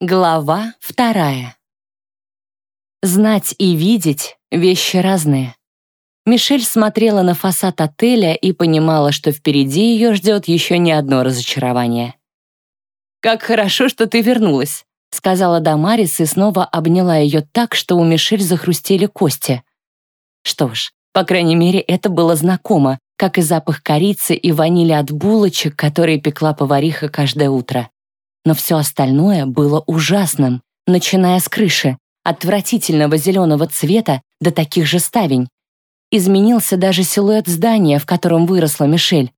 Глава вторая. Знать и видеть — вещи разные. Мишель смотрела на фасад отеля и понимала, что впереди ее ждет еще не одно разочарование. «Как хорошо, что ты вернулась», — сказала Дамарис и снова обняла ее так, что у Мишель захрустели кости. Что ж, по крайней мере, это было знакомо, как и запах корицы и ванили от булочек, которые пекла повариха каждое утро но все остальное было ужасным, начиная с крыши, отвратительного зеленого цвета до таких же ставень. Изменился даже силуэт здания, в котором выросла Мишель.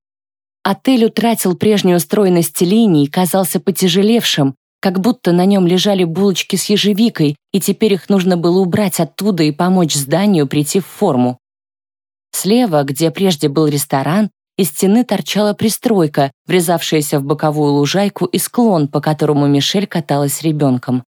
Отель утратил прежнюю стройность линий и казался потяжелевшим, как будто на нем лежали булочки с ежевикой, и теперь их нужно было убрать оттуда и помочь зданию прийти в форму. Слева, где прежде был ресторан, из стены торчала пристройка, врезавшаяся в боковую лужайку и склон, по которому Мишель каталась ребенком.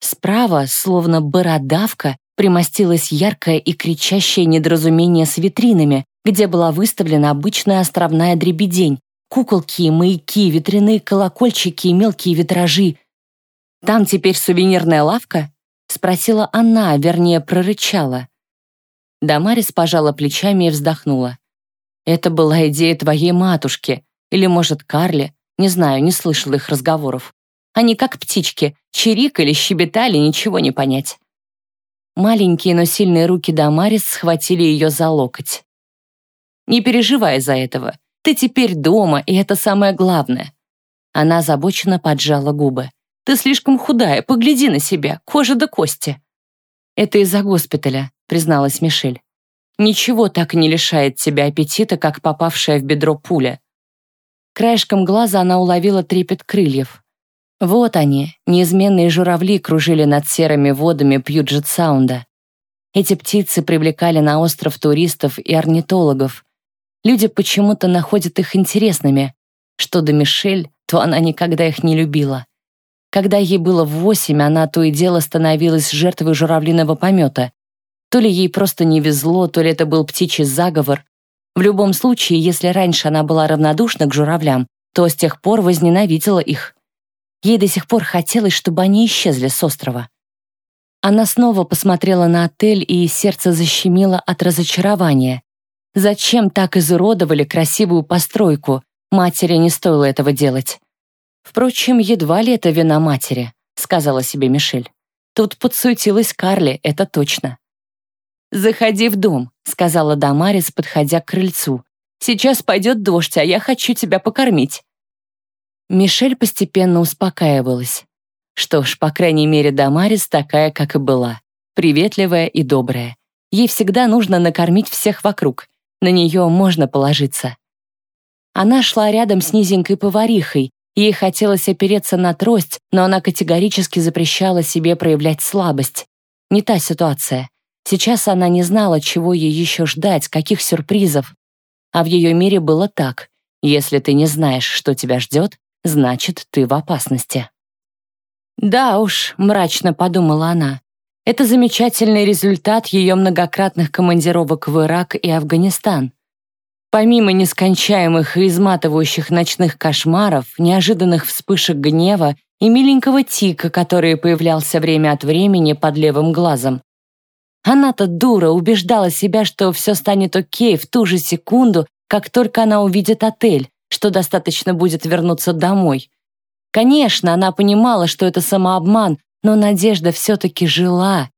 Справа, словно бородавка, примостилось яркое и кричащее недоразумение с витринами, где была выставлена обычная островная дребедень, куколки, маяки, ветряные колокольчики и мелкие витражи. «Там теперь сувенирная лавка?» — спросила она, вернее, прорычала. Дамарис пожала плечами и вздохнула. Это была идея твоей матушки, или, может, Карли, не знаю, не слышала их разговоров. Они как птички, чирикали, щебетали, ничего не понять. Маленькие, но сильные руки Дамарис схватили ее за локоть. «Не переживай из-за этого. Ты теперь дома, и это самое главное». Она озабоченно поджала губы. «Ты слишком худая, погляди на себя, кожа до кости». «Это из-за госпиталя», призналась Мишель. Ничего так не лишает тебя аппетита, как попавшая в бедро пуля. Краешком глаза она уловила трепет крыльев. Вот они, неизменные журавли, кружили над серыми водами Пьюджет-Саунда. Эти птицы привлекали на остров туристов и орнитологов. Люди почему-то находят их интересными. Что до Мишель, то она никогда их не любила. Когда ей было восемь, она то и дело становилась жертвой журавлиного помета. То ли ей просто не везло, то ли это был птичий заговор. В любом случае, если раньше она была равнодушна к журавлям, то с тех пор возненавидела их. Ей до сих пор хотелось, чтобы они исчезли с острова. Она снова посмотрела на отель, и сердце защемило от разочарования. Зачем так изуродовали красивую постройку? Матери не стоило этого делать. Впрочем, едва ли это вина матери, сказала себе Мишель. Тут подсуетилась Карли, это точно. «Заходи в дом», — сказала Дамарис, подходя к крыльцу. «Сейчас пойдет дождь, а я хочу тебя покормить». Мишель постепенно успокаивалась. Что ж, по крайней мере, Дамарис такая, как и была. Приветливая и добрая. Ей всегда нужно накормить всех вокруг. На нее можно положиться. Она шла рядом с низенькой поварихой. Ей хотелось опереться на трость, но она категорически запрещала себе проявлять слабость. Не та ситуация. Сейчас она не знала, чего ей еще ждать, каких сюрпризов. А в ее мире было так. Если ты не знаешь, что тебя ждет, значит, ты в опасности. «Да уж», — мрачно подумала она, «это замечательный результат ее многократных командировок в Ирак и Афганистан. Помимо нескончаемых и изматывающих ночных кошмаров, неожиданных вспышек гнева и миленького тика, который появлялся время от времени под левым глазом, она-то дура убеждала себя, что все станет окей в ту же секунду, как только она увидит отель, что достаточно будет вернуться домой. Конечно, она понимала, что это самообман, но надежда все-таки жила.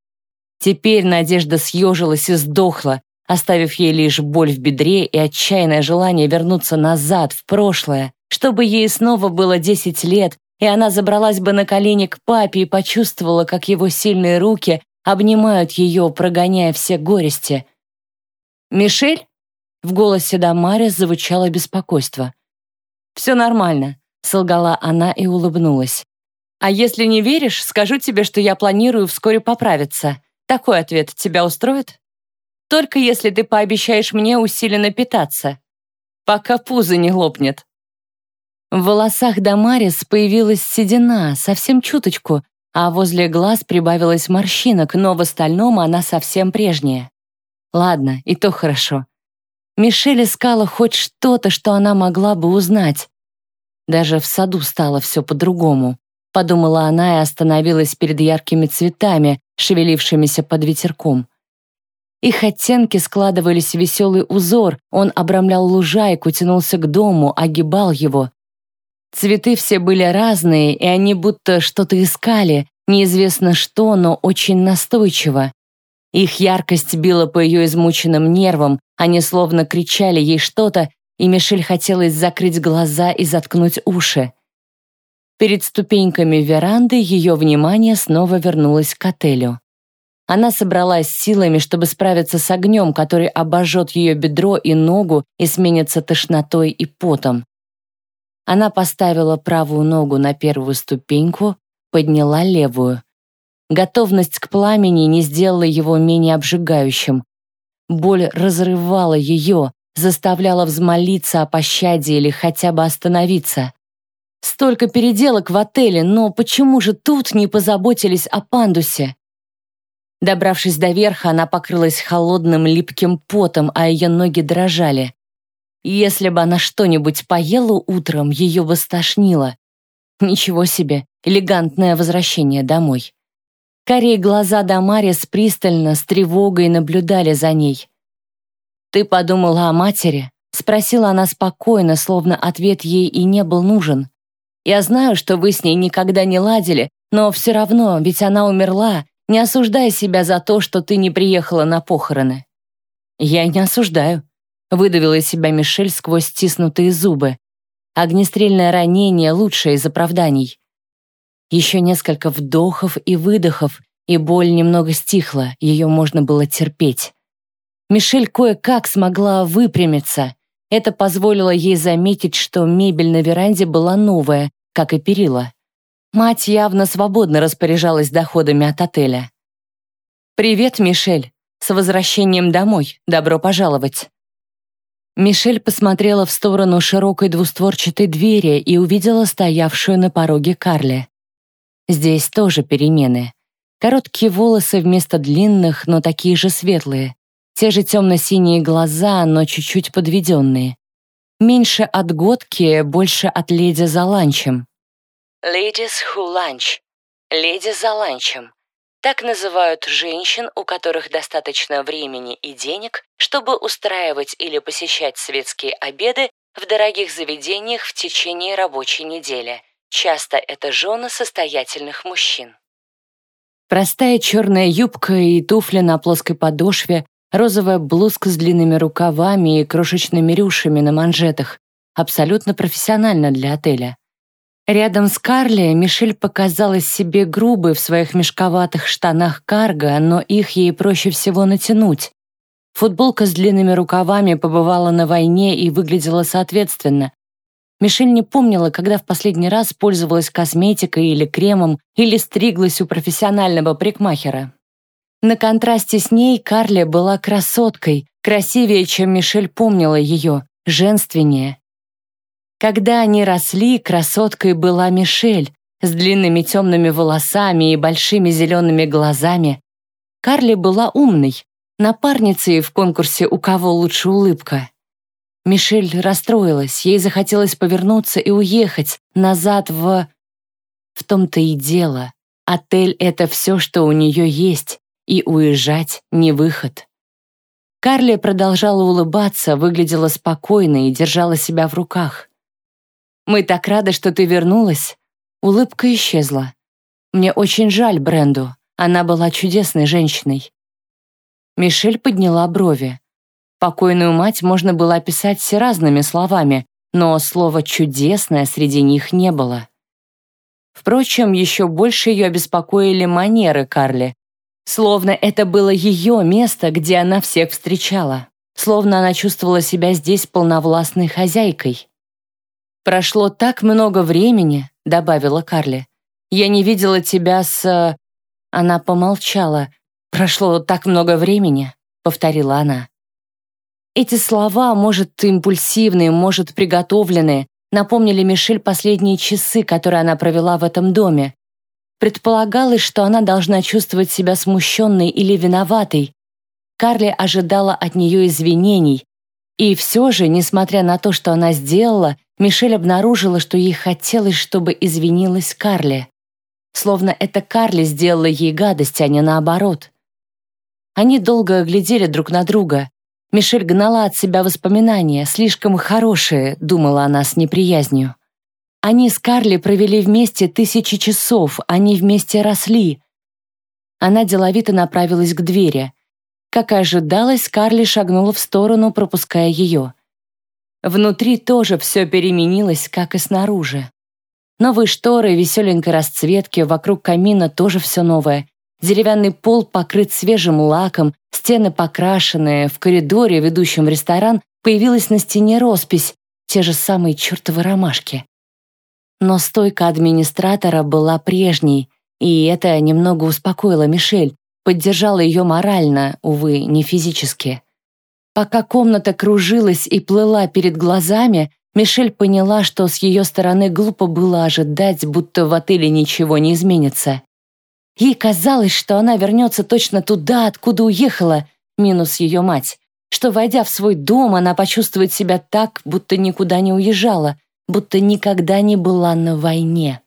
Теперь надежда съежилась и сдохла, оставив ей лишь боль в бедре и отчаянное желание вернуться назад, в прошлое, чтобы ей снова было 10 лет, и она забралась бы на колени к папе и почувствовала, как его сильные руки обнимают ее, прогоняя все горести. «Мишель?» В голосе Дамари звучало беспокойство. «Все нормально», — солгала она и улыбнулась. «А если не веришь, скажу тебе, что я планирую вскоре поправиться. Такой ответ тебя устроит? Только если ты пообещаешь мне усиленно питаться, пока пузо не лопнет». В волосах Дамарис появилась седина, совсем чуточку, а возле глаз прибавилось морщинок, но в остальном она совсем прежняя. Ладно, и то хорошо. Мишель искала хоть что-то, что она могла бы узнать. Даже в саду стало все по-другому. подумала она и остановилась перед яркими цветами, шевелившимися под ветерком. Их оттенки складывались в веселый узор, он обрамлял лужайку, тянулся к дому, огибал его. Цветы все были разные, и они будто что-то искали, неизвестно что, но очень настойчиво. Их яркость била по ее измученным нервам, они словно кричали ей что-то, и Мишель хотелось закрыть глаза и заткнуть уши. Перед ступеньками веранды ее внимание снова вернулось к отелю. Она собралась силами, чтобы справиться с огнем, который обожжет ее бедро и ногу и сменится тошнотой и потом. Она поставила правую ногу на первую ступеньку, подняла левую. Готовность к пламени не сделала его менее обжигающим. Боль разрывала ее, заставляла взмолиться о пощаде или хотя бы остановиться. Столько переделок в отеле, но почему же тут не позаботились о пандусе? Добравшись до верха, она покрылась холодным липким потом, а ее ноги дрожали. Если бы она что-нибудь поела утром, ее бы стошнило. Ничего себе, элегантное возвращение домой. Карие глаза Дамарис пристально, с тревогой наблюдали за ней. «Ты подумала о матери?» — спросила она спокойно, словно ответ ей и не был нужен. «Я знаю, что вы с ней никогда не ладили, но все равно, ведь она умерла, не осуждай себя за то, что ты не приехала на похороны». «Я не осуждаю», — выдавила из себя Мишель сквозь стиснутые зубы. Огнестрельное ранение — лучшее из оправданий. Еще несколько вдохов и выдохов, и боль немного стихла, ее можно было терпеть. Мишель кое-как смогла выпрямиться. Это позволило ей заметить, что мебель на веранде была новая, как и перила. Мать явно свободно распоряжалась доходами от отеля. «Привет, Мишель. С возвращением домой. Добро пожаловать». Мишель посмотрела в сторону широкой двустворчатой двери и увидела стоявшую на пороге Карли. Здесь тоже перемены. Короткие волосы вместо длинных, но такие же светлые. Те же темно-синие глаза, но чуть-чуть подведенные. Меньше от Годки, больше от леди за ланчем. Ladies who lunch. Леди за ланчем. Так называют женщин, у которых достаточно времени и денег, чтобы устраивать или посещать светские обеды в дорогих заведениях в течение рабочей недели. Часто это жены состоятельных мужчин. Простая черная юбка и туфли на плоской подошве, розовая блузка с длинными рукавами и крошечными рюшами на манжетах. Абсолютно профессионально для отеля. Рядом с Карли Мишель показалась себе грубой в своих мешковатых штанах карго, но их ей проще всего натянуть. Футболка с длинными рукавами побывала на войне и выглядела соответственно. Мишель не помнила, когда в последний раз пользовалась косметикой или кремом, или стриглась у профессионального парикмахера. На контрасте с ней Карли была красоткой, красивее, чем Мишель помнила ее, женственнее, когда они росли, красоткой была Мишель с длинными темными волосами и большими зелеными глазами. Карли была умной, напарницей в конкурсе «У кого лучше улыбка». Мишель расстроилась, ей захотелось повернуться и уехать назад в... В том-то и дело. Отель — это все, что у нее есть, и уезжать — не выход. Карли продолжала улыбаться, выглядела спокойно и держала себя в руках. Мы так рады, что ты вернулась». Улыбка исчезла. «Мне очень жаль Бренду. Она была чудесной женщиной». Мишель подняла брови. Покойную мать можно было описать все разными словами, но слова «чудесная» среди них не было. Впрочем, еще больше ее обеспокоили манеры Карли. Словно это было ее место, где она всех встречала. Словно она чувствовала себя здесь полновластной хозяйкой. «Прошло так много времени», — добавила Карли. «Я не видела тебя с...» Она помолчала. «Прошло так много времени», — повторила она. Эти слова, может, импульсивные, может, приготовленные, напомнили Мишель последние часы, которые она провела в этом доме. Предполагалось, что она должна чувствовать себя смущенной или виноватой. Карли ожидала от нее извинений. И все же, несмотря на то, что она сделала, Мишель обнаружила, что ей хотелось, чтобы извинилась Карли. словно это Карли сделала ей гадость, а не наоборот. Они долго глядели друг на друга. Мишель гнала от себя воспоминания, слишком хорошие, думала она с неприязнью. Они с Карли провели вместе тысячи часов, они вместе росли. Она деловито направилась к двери. Как и ожидалось, Карли шагнула в сторону, пропуская ее. Внутри тоже все переменилось, как и снаружи. Новые шторы веселенькой расцветки, вокруг камина тоже все новое. Деревянный пол покрыт свежим лаком, стены покрашенные, в коридоре, ведущем в ресторан, появилась на стене роспись, те же самые чертовы ромашки. Но стойка администратора была прежней, и это немного успокоило Мишель, поддержало ее морально, увы, не физически. Пока комната кружилась и плыла перед глазами, Мишель поняла, что с ее стороны глупо было ожидать, будто в отеле ничего не изменится. Ей казалось, что она вернется точно туда, откуда уехала, минус ее мать, что, войдя в свой дом, она почувствует себя так, будто никуда не уезжала, будто никогда не была на войне.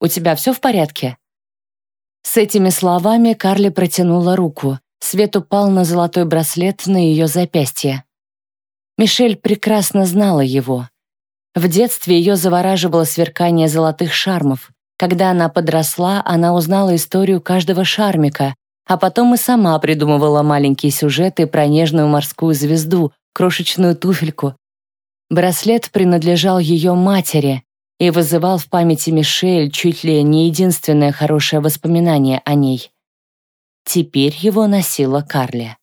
«У тебя все в порядке?» С этими словами Карли протянула руку. Свет упал на золотой браслет на ее запястье. Мишель прекрасно знала его. В детстве ее завораживало сверкание золотых шармов. Когда она подросла, она узнала историю каждого шармика, а потом и сама придумывала маленькие сюжеты про нежную морскую звезду, крошечную туфельку. Браслет принадлежал ее матери и вызывал в памяти Мишель чуть ли не единственное хорошее воспоминание о ней. Теперь его носила Карли.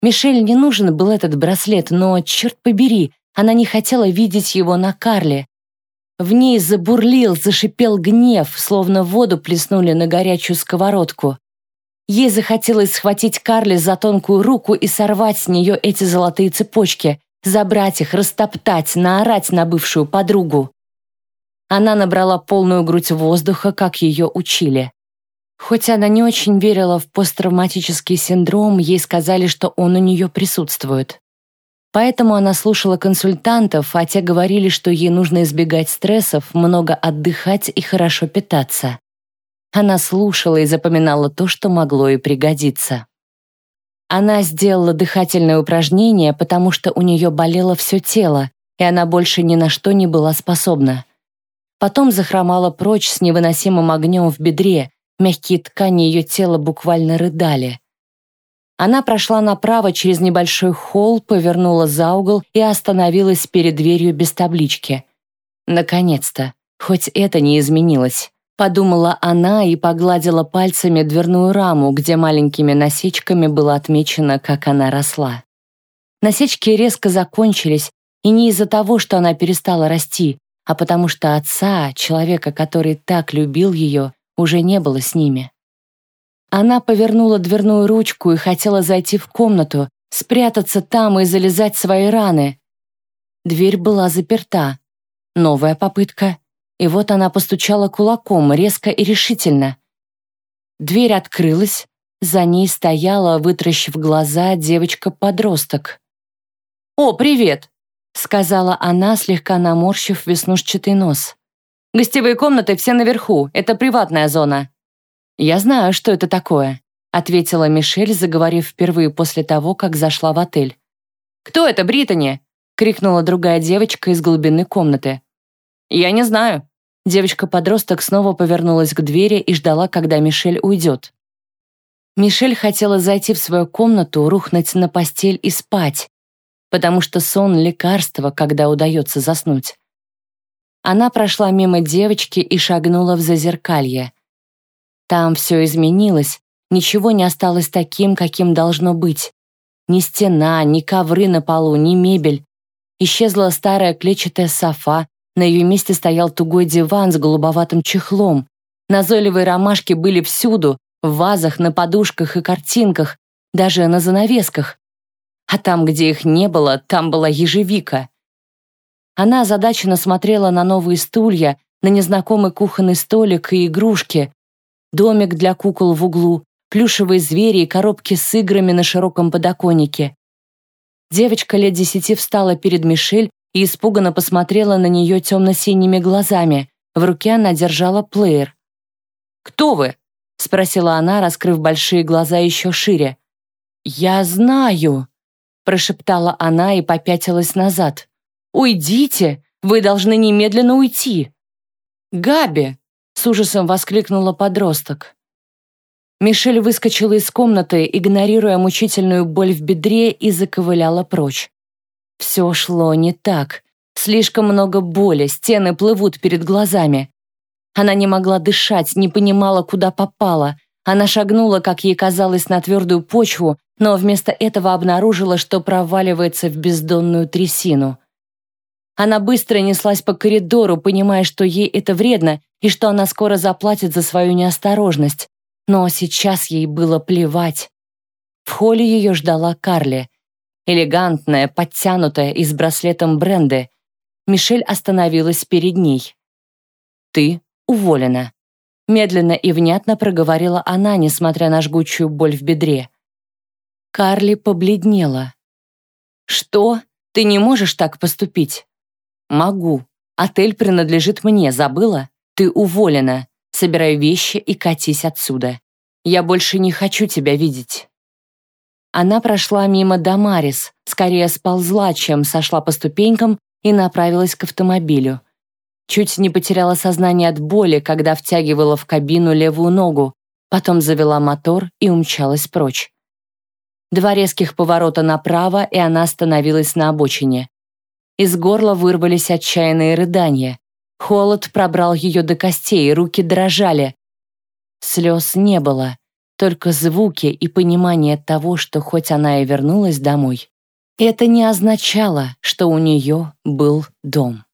Мишель не нужен был этот браслет, но, черт побери, она не хотела видеть его на Карле, в ней забурлил, зашипел гнев, словно воду плеснули на горячую сковородку. Ей захотелось схватить Карли за тонкую руку и сорвать с нее эти золотые цепочки, забрать их, растоптать, наорать на бывшую подругу. Она набрала полную грудь воздуха, как ее учили. Хоть она не очень верила в посттравматический синдром, ей сказали, что он у нее присутствует. Поэтому она слушала консультантов, а те говорили, что ей нужно избегать стрессов, много отдыхать и хорошо питаться. Она слушала и запоминала то, что могло ей пригодиться. Она сделала дыхательное упражнение, потому что у нее болело все тело, и она больше ни на что не была способна. Потом захромала прочь с невыносимым огнем в бедре, мягкие ткани ее тела буквально рыдали. Она прошла направо через небольшой холл, повернула за угол и остановилась перед дверью без таблички. Наконец-то, хоть это не изменилось. Подумала она и погладила пальцами дверную раму, где маленькими насечками было отмечено, как она росла. Насечки резко закончились, и не из-за того, что она перестала расти, а потому что отца, человека, который так любил ее, уже не было с ними. Она повернула дверную ручку и хотела зайти в комнату, спрятаться там и залезать свои раны. Дверь была заперта. Новая попытка. И вот она постучала кулаком, резко и решительно. Дверь открылась, за ней стояла, вытращив глаза, девочка-подросток. «О, привет!» — сказала она, слегка наморщив веснушчатый нос. «Гостевые комнаты все наверху, это приватная зона. «Я знаю, что это такое», — ответила Мишель, заговорив впервые после того, как зашла в отель. «Кто это, Британи?» — крикнула другая девочка из глубины комнаты. «Я не знаю». Девочка-подросток снова повернулась к двери и ждала, когда Мишель уйдет. Мишель хотела зайти в свою комнату, рухнуть на постель и спать, потому что сон — лекарство, когда удается заснуть. Она прошла мимо девочки и шагнула в зазеркалье. Там все изменилось, ничего не осталось таким, каким должно быть. Ни стена, ни ковры на полу, ни мебель. Исчезла старая клетчатая софа, на ее месте стоял тугой диван с голубоватым чехлом. Назойливые ромашки были всюду, в вазах, на подушках и картинках, даже на занавесках. А там, где их не было, там была ежевика. Она озадаченно смотрела на новые стулья, на незнакомый кухонный столик и игрушки, домик для кукол в углу, плюшевые звери и коробки с играми на широком подоконнике. Девочка лет десяти встала перед Мишель и испуганно посмотрела на нее темно-синими глазами. В руке она держала плеер. «Кто вы?» — спросила она, раскрыв большие глаза еще шире. «Я знаю», — прошептала она и попятилась назад. «Уйдите! Вы должны немедленно уйти!» «Габи!» — с ужасом воскликнула подросток. Мишель выскочила из комнаты, игнорируя мучительную боль в бедре, и заковыляла прочь. Все шло не так. Слишком много боли, стены плывут перед глазами. Она не могла дышать, не понимала, куда попала. Она шагнула, как ей казалось, на твердую почву, но вместо этого обнаружила, что проваливается в бездонную трясину. Она быстро неслась по коридору, понимая, что ей это вредно и что она скоро заплатит за свою неосторожность. Но сейчас ей было плевать. В холле ее ждала Карли. Элегантная, подтянутая и с браслетом бренды. Мишель остановилась перед ней. «Ты уволена», — медленно и внятно проговорила она, несмотря на жгучую боль в бедре. Карли побледнела. «Что? Ты не можешь так поступить?» «Могу. Отель принадлежит мне, забыла? Ты уволена. Собирай вещи и катись отсюда. Я больше не хочу тебя видеть». Она прошла мимо Дамарис, скорее сползла, чем сошла по ступенькам и направилась к автомобилю. Чуть не потеряла сознание от боли, когда втягивала в кабину левую ногу, потом завела мотор и умчалась прочь. Два резких поворота направо, и она остановилась на обочине. Из горла вырвались отчаянные рыдания. Холод пробрал ее до костей, руки дрожали. Слез не было, только звуки и понимание того, что хоть она и вернулась домой, это не означало, что у нее был дом.